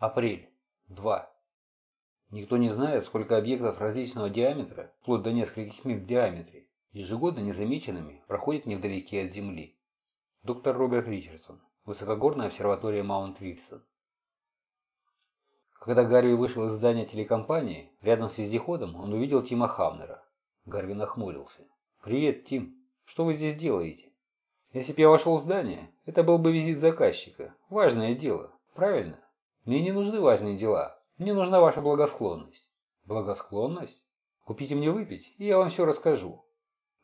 Апрель. 2. Никто не знает, сколько объектов различного диаметра, вплоть до нескольких миль в диаметре, ежегодно незамеченными проходят невдалеке от Земли. Доктор Роберт Ричардсон. Высокогорная обсерватория Маунт-Вильсон. Когда Гарви вышел из здания телекомпании, рядом с вездеходом он увидел Тима Хамнера. Гарви нахмурился. «Привет, Тим. Что вы здесь делаете?» «Если бы я вошел в здание, это был бы визит заказчика. Важное дело. Правильно?» Мне не нужны важные дела. Мне нужна ваша благосклонность. Благосклонность? Купите мне выпить, и я вам все расскажу.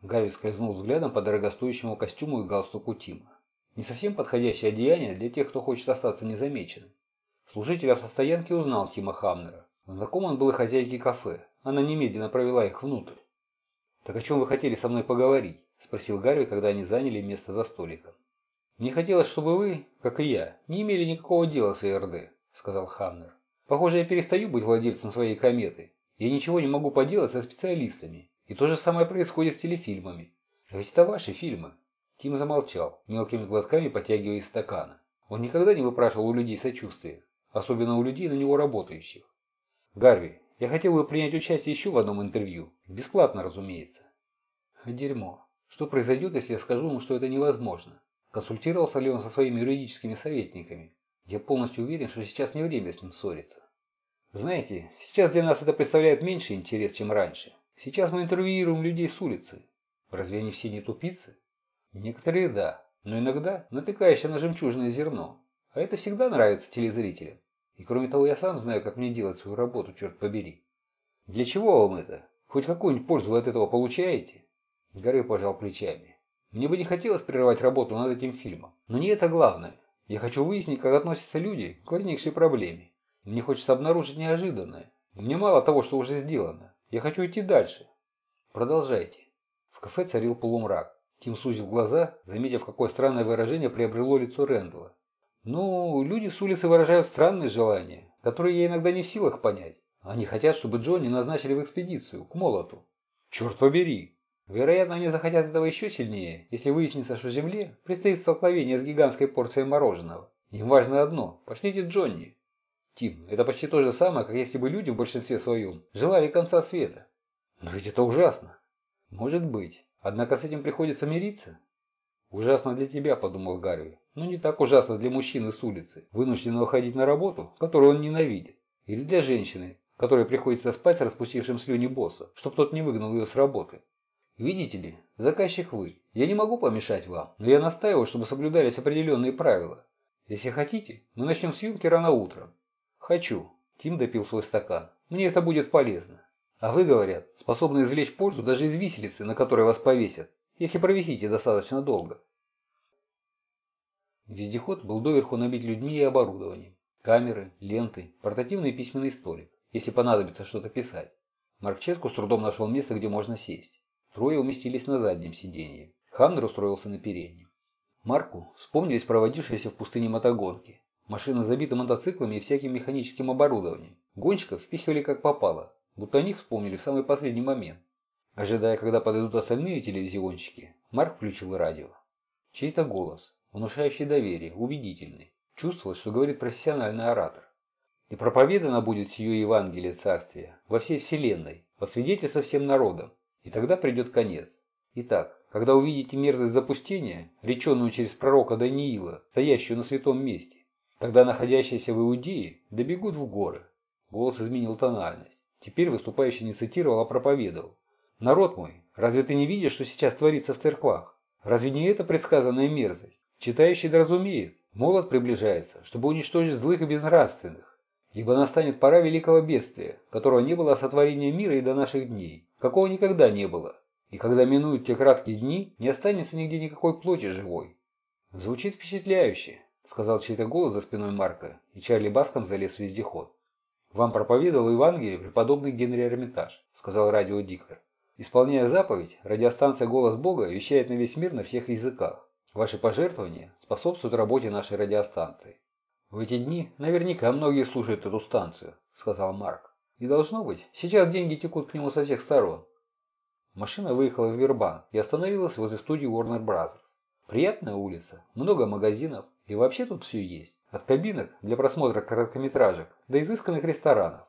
Гарри скользнул взглядом по дорогостоящему костюму и галстуку Тима. Не совсем подходящее одеяние для тех, кто хочет остаться незамеченным. Служитель автостоянки узнал Тима Хамнера. Знаком он был и хозяйке кафе. Она немедленно провела их внутрь. «Так о чем вы хотели со мной поговорить?» – спросил Гарри, когда они заняли место за столиком. «Мне хотелось, чтобы вы, как и я, не имели никакого дела с ИРД сказал Хамнер. «Похоже, я перестаю быть владельцем своей кометы. Я ничего не могу поделать со специалистами. И то же самое происходит с телефильмами. А ведь это ваши фильмы». Тим замолчал, мелкими глотками потягивая из стакана. Он никогда не выпрашивал у людей сочувствия, особенно у людей, на него работающих. «Гарви, я хотел бы принять участие еще в одном интервью. Бесплатно, разумеется». «Дерьмо. Что произойдет, если я скажу ему, что это невозможно?» Консультировался ли он со своими юридическими советниками? Я полностью уверен, что сейчас не время с ним ссориться. Знаете, сейчас для нас это представляет меньше интерес, чем раньше. Сейчас мы интервьюируем людей с улицы. Разве они все не тупицы? Некоторые да, но иногда натыкаешься на жемчужное зерно. А это всегда нравится телезрителям. И кроме того, я сам знаю, как мне делать свою работу, черт побери. Для чего вам это? Хоть какую-нибудь пользу вы от этого получаете? Горы пожал плечами. Мне бы не хотелось прерывать работу над этим фильмом. Но не это главное. Я хочу выяснить, как относятся люди к возникшей проблеме. Мне хочется обнаружить неожиданное. Мне мало того, что уже сделано. Я хочу идти дальше. Продолжайте. В кафе царил полумрак. Тим сузил глаза, заметив, какое странное выражение приобрело лицо Рэндала. Ну, люди с улицы выражают странные желания, которые я иногда не в силах понять. Они хотят, чтобы Джонни назначили в экспедицию, к молоту. Черт побери, Вероятно, они захотят этого еще сильнее, если выяснится, что Земле предстоит столкновение с гигантской порцией мороженого. Им важно одно – пошлите Джонни. Тим, это почти то же самое, как если бы люди в большинстве своем желали конца света. Но ведь это ужасно. Может быть. Однако с этим приходится мириться. Ужасно для тебя, подумал Гарви, но не так ужасно для мужчины с улицы, вынужденного ходить на работу, которую он ненавидит. Или для женщины, которой приходится спать с распустившим слюни босса, чтобы тот не выгнал ее с работы. Видите ли, заказчик вы. Я не могу помешать вам, но я настаиваю, чтобы соблюдались определенные правила. Если хотите, мы начнем съемки рано утром. Хочу. Тим допил свой стакан. Мне это будет полезно. А вы, говорят, способны извлечь пользу даже из виселицы, на которой вас повесят, если провисите достаточно долго. Вездеход был доверху набит людьми и оборудованием. Камеры, ленты, портативный письменный столик, если понадобится что-то писать. Марк Ческу с трудом нашел место, где можно сесть. Трое уместились на заднем сиденье. Хамнер устроился на переднем. Марку вспомнились проводившиеся в пустыне мотогонки. Машины забиты мотоциклами и всяким механическим оборудованием. Гонщиков впихивали как попало, будто о них вспомнили в самый последний момент. Ожидая, когда подойдут остальные телевизионщики, Марк включил радио. Чей-то голос, внушающий доверие, убедительный. Чувствовалось, что говорит профессиональный оратор. И проповедано будет сие Евангелие Царствия во всей вселенной, во свидетельство всем народам, и тогда придет конец. Итак, когда увидите мерзость запустения, реченную через пророка Даниила, стоящую на святом месте, тогда находящиеся в Иудее добегут в горы. Голос изменил тональность. Теперь выступающий не цитировал, а проповедовал. «Народ мой, разве ты не видишь, что сейчас творится в церквах? Разве не это предсказанная мерзость? Читающий доразумеет, молот приближается, чтобы уничтожить злых и безнравственных. Ибо настанет пора великого бедствия, которого не было сотворения мира и до наших дней какого никогда не было. И когда минуют те краткие дни, не останется нигде никакой плоти живой. Звучит впечатляюще, сказал чей-то голос за спиной Марка, и Чарли Баском залез в вездеход. «Вам проповедовал Евангелие преподобный Генри Эрмитаж», — сказал радиодиктор. «Исполняя заповедь, радиостанция «Голос Бога» вещает на весь мир на всех языках. Ваши пожертвования способствуют работе нашей радиостанции». «В эти дни наверняка многие слушают эту станцию», — сказал Марк. И должно быть, сейчас деньги текут к нему со всех сторон. Машина выехала в Вербан и остановилась возле студии Warner Bros. Приятная улица, много магазинов, и вообще тут все есть. от кабинок для просмотра короткометражек до изысканных ресторанов.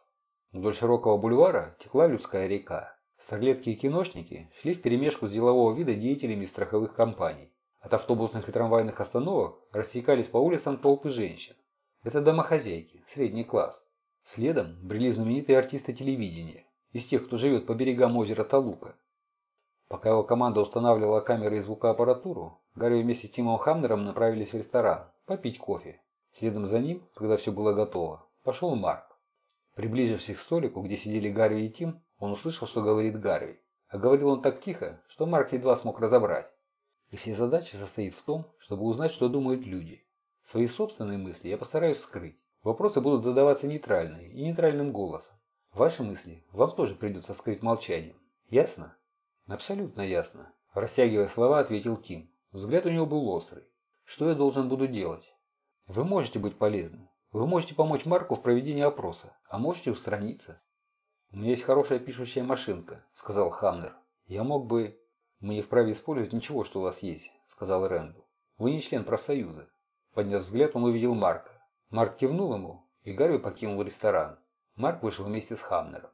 Вдоль широкого бульвара текла людская река. Старлетки и киношники шли вперемешку с делового вида деятелями страховых компаний. От автобусных и трамвайных остановок растекались по улицам толпы женщин. Это домохозяйки, средний класс. Следом брели знаменитые артисты телевидения, из тех, кто живет по берегам озера Талука. Пока его команда устанавливала камеры и звукоаппаратуру, Гарри вместе с Тимом Хамнером направились в ресторан попить кофе. Следом за ним, когда все было готово, пошел Марк. Приблизившись к столику, где сидели Гарри и Тим, он услышал, что говорит Гарри. А говорил он так тихо, что Марк едва смог разобрать. И все задачи состоит в том, чтобы узнать, что думают люди. Свои собственные мысли я постараюсь скрыть. Вопросы будут задаваться нейтральные и нейтральным голосом. Ваши мысли вам тоже придется скрыть молчанием. Ясно? Абсолютно ясно. Растягивая слова, ответил Тим. Взгляд у него был острый. Что я должен буду делать? Вы можете быть полезны. Вы можете помочь Марку в проведении опроса, а можете устраниться. У меня есть хорошая пишущая машинка, сказал Хамнер. Я мог бы... Мы не вправе использовать ничего, что у вас есть, сказал Рэндалл. Вы не член профсоюза. Подняв взгляд, он увидел Марка. Марк кивнул ему, и Гарви покинул ресторан. Марк вышел вместе с Хамнером.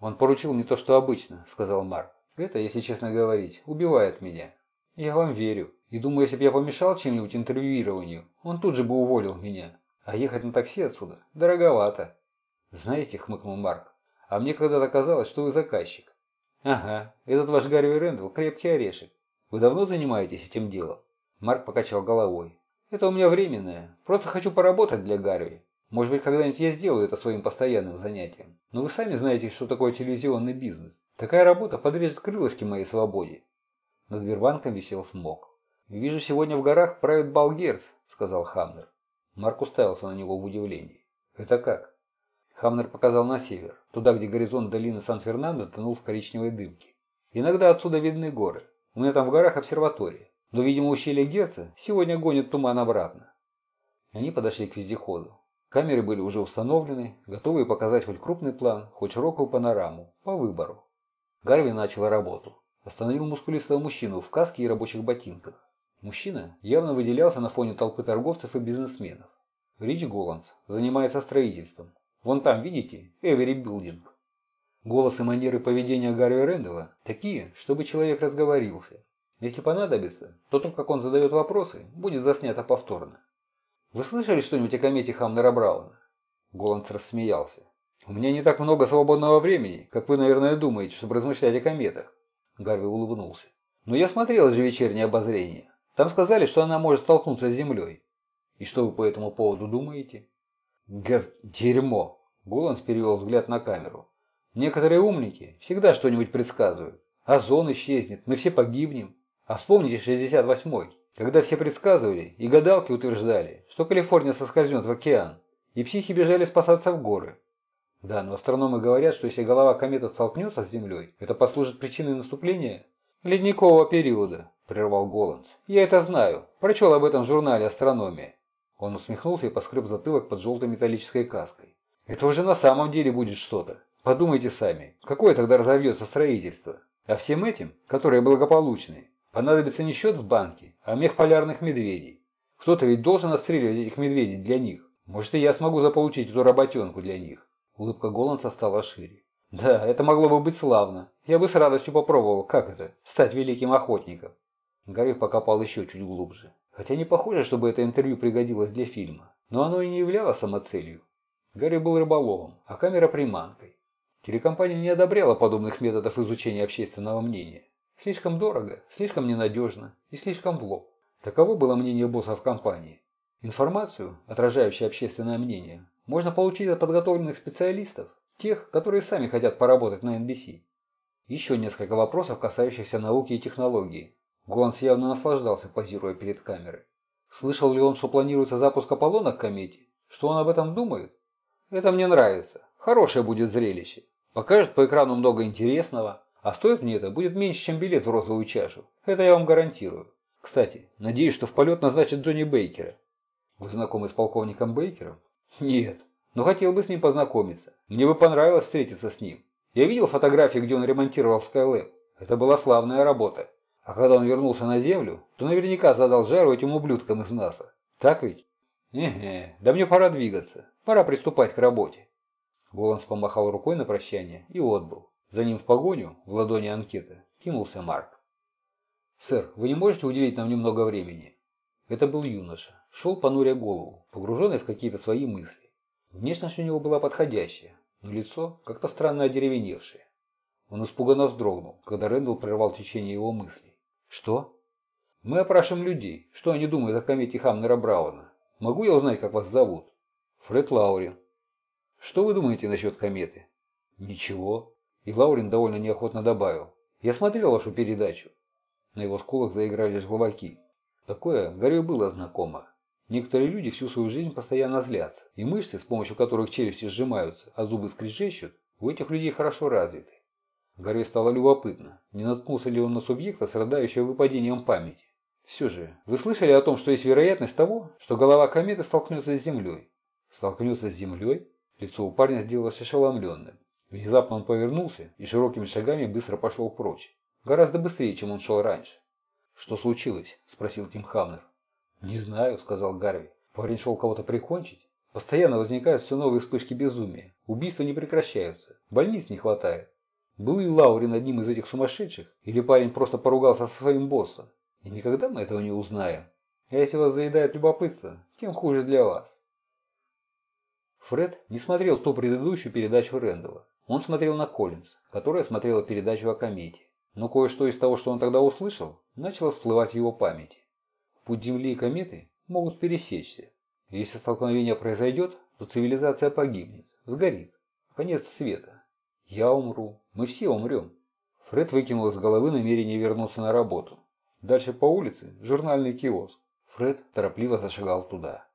«Он поручил мне то, что обычно», — сказал Марк. «Это, если честно говорить, убивает меня. Я вам верю. И думаю, если бы я помешал чем-нибудь интервьюированию, он тут же бы уволил меня. А ехать на такси отсюда дороговато». «Знаете», — хмыкнул Марк, — «а мне когда-то казалось, что вы заказчик». «Ага, этот ваш Гарви Рэндалл крепкий орешек. Вы давно занимаетесь этим делом?» Марк покачал головой. «Это у меня временное. Просто хочу поработать для Гарви. Может быть, когда-нибудь я сделаю это своим постоянным занятием. Но вы сами знаете, что такое телевизионный бизнес. Такая работа подрежет крылышки моей свободе. Над Вербанком висел смог. «Вижу, сегодня в горах правит Балгерц», — сказал Хамнер. Марк уставился на него в удивлении. «Это как?» Хамнер показал на север, туда, где горизонт долины Сан-Фернандо тонул в коричневой дымке. «Иногда отсюда видны горы. У меня там в горах обсерватория. Но, видимо, ущелье Герца сегодня гонит туман обратно». Они подошли к вездеходу. Камеры были уже установлены, готовые показать хоть крупный план, хоть широкую панораму, по выбору. Гарви начал работу. Остановил мускулистого мужчину в каске и рабочих ботинках. Мужчина явно выделялся на фоне толпы торговцев и бизнесменов. Рич Голландс занимается строительством. Вон там, видите, Avery Building. Голос и манеры поведения Гарри Рэндалла такие, чтобы человек разговорился. Если понадобится, то то, как он задает вопросы, будет заснято повторно. Вы слышали что-нибудь о комете Хамнера Брауна? Голландс рассмеялся. У меня не так много свободного времени, как вы, наверное, думаете, чтобы размышлять о кометах. Гарви улыбнулся. «Но я смотрел же вечернее обозрение. Там сказали, что она может столкнуться с Землей. И что вы по этому поводу думаете?» «Гов... дерьмо!» Голландс перевел взгляд на камеру. «Некоторые умники всегда что-нибудь предсказывают. Озон исчезнет, мы все погибнем. А вспомните 68-й, когда все предсказывали и гадалки утверждали, что Калифорния соскользнет в океан, и психи бежали спасаться в горы. Да, но астрономы говорят, что если голова кометы столкнется с Землей, это послужит причиной наступления ледникового периода, прервал Голландс. Я это знаю. Прочел об этом в журнале «Астрономия». Он усмехнулся и поскреб затылок под желтой металлической каской. Это уже на самом деле будет что-то. Подумайте сами, какое тогда разовьется строительство? А всем этим, которые благополучные, понадобится не счет в банке, а мех полярных медведей. Кто-то ведь должен отстреливать этих медведей для них. Может и я смогу заполучить эту работенку для них. Улыбка Голландса стала шире. «Да, это могло бы быть славно. Я бы с радостью попробовал, как это, стать великим охотником». Гарри покопал еще чуть глубже. Хотя не похоже, чтобы это интервью пригодилось для фильма. Но оно и не являлось самоцелью. Гарри был рыболовом, а камера приманкой. Телекомпания не одобряла подобных методов изучения общественного мнения. Слишком дорого, слишком ненадежно и слишком в лоб. Таково было мнение боссов компании. Информацию, отражающую общественное мнение, можно получить от подготовленных специалистов, тех, которые сами хотят поработать на NBC. Еще несколько вопросов, касающихся науки и технологии. Голландс явно наслаждался, позируя перед камерой. Слышал ли он, что планируется запуск Аполлона к комете? Что он об этом думает? Это мне нравится. Хорошее будет зрелище. Покажет по экрану много интересного. А стоит мне это будет меньше, чем билет в розовую чашу. Это я вам гарантирую. Кстати, надеюсь, что в полет назначат Джонни Бейкера. Вы знакомы с полковником Бейкером? Нет, но хотел бы с ним познакомиться. Мне бы понравилось встретиться с ним. Я видел фотографии, где он ремонтировал Skylab. Это была славная работа. А когда он вернулся на Землю, то наверняка задал жару этим ублюдкам из НАСА. Так ведь? «Эге, да мне пора двигаться. Пора приступать к работе». Голландс помахал рукой на прощание и отбыл. За ним в погоню, в ладони анкета, кинулся Марк. «Сэр, вы не можете уделить нам немного времени?» Это был юноша. Шел понуря голову, погруженный в какие-то свои мысли. Внешность у него была подходящая, но лицо как-то странно одеревеневшее. Он испуганно вздрогнул, когда Рэндалл прервал течение его мыслей. «Что?» «Мы опрашиваем людей. Что они думают о комете Хамнера Брауна? Могу я узнать, как вас зовут?» «Фред Лаурин». «Что вы думаете насчет кометы?» «Ничего». И Лаурин довольно неохотно добавил. «Я смотрел вашу передачу». На его скулах заиграли желваки. Такое Гарри было знакомо. Некоторые люди всю свою жизнь постоянно злятся, и мышцы, с помощью которых челюсти сжимаются, а зубы скрежещут, у этих людей хорошо развиты. Гарри стало любопытно, не наткнулся ли он на субъекта, страдающего выпадением памяти. Все же, вы слышали о том, что есть вероятность того, что голова кометы столкнется с Землей? Столкнется с Землей? Лицо у парня сделалось ошеломленным. Внезапно он повернулся и широкими шагами быстро пошел прочь. Гораздо быстрее, чем он шел раньше. «Что случилось?» – спросил Тим Хамнер. «Не знаю», – сказал Гарви. «Парень шел кого-то прикончить. Постоянно возникают все новые вспышки безумия. Убийства не прекращаются. Больниц не хватает. Был ли Лаурин одним из этих сумасшедших? Или парень просто поругался со своим боссом? И никогда мы этого не узнаем. А если вас заедает любопытство, тем хуже для вас. Фред не смотрел ту предыдущую передачу Рэндалла. Он смотрел на Коллинз, которая смотрела передачу о комете. Но кое-что из того, что он тогда услышал, начало всплывать в его памяти. Путь Земли и кометы могут пересечься. Если столкновение произойдет, то цивилизация погибнет, сгорит. Конец света. Я умру. Мы все умрем. Фред выкинул из головы намерение вернуться на работу. Дальше по улице журнальный киоск. Фред торопливо зашагал туда.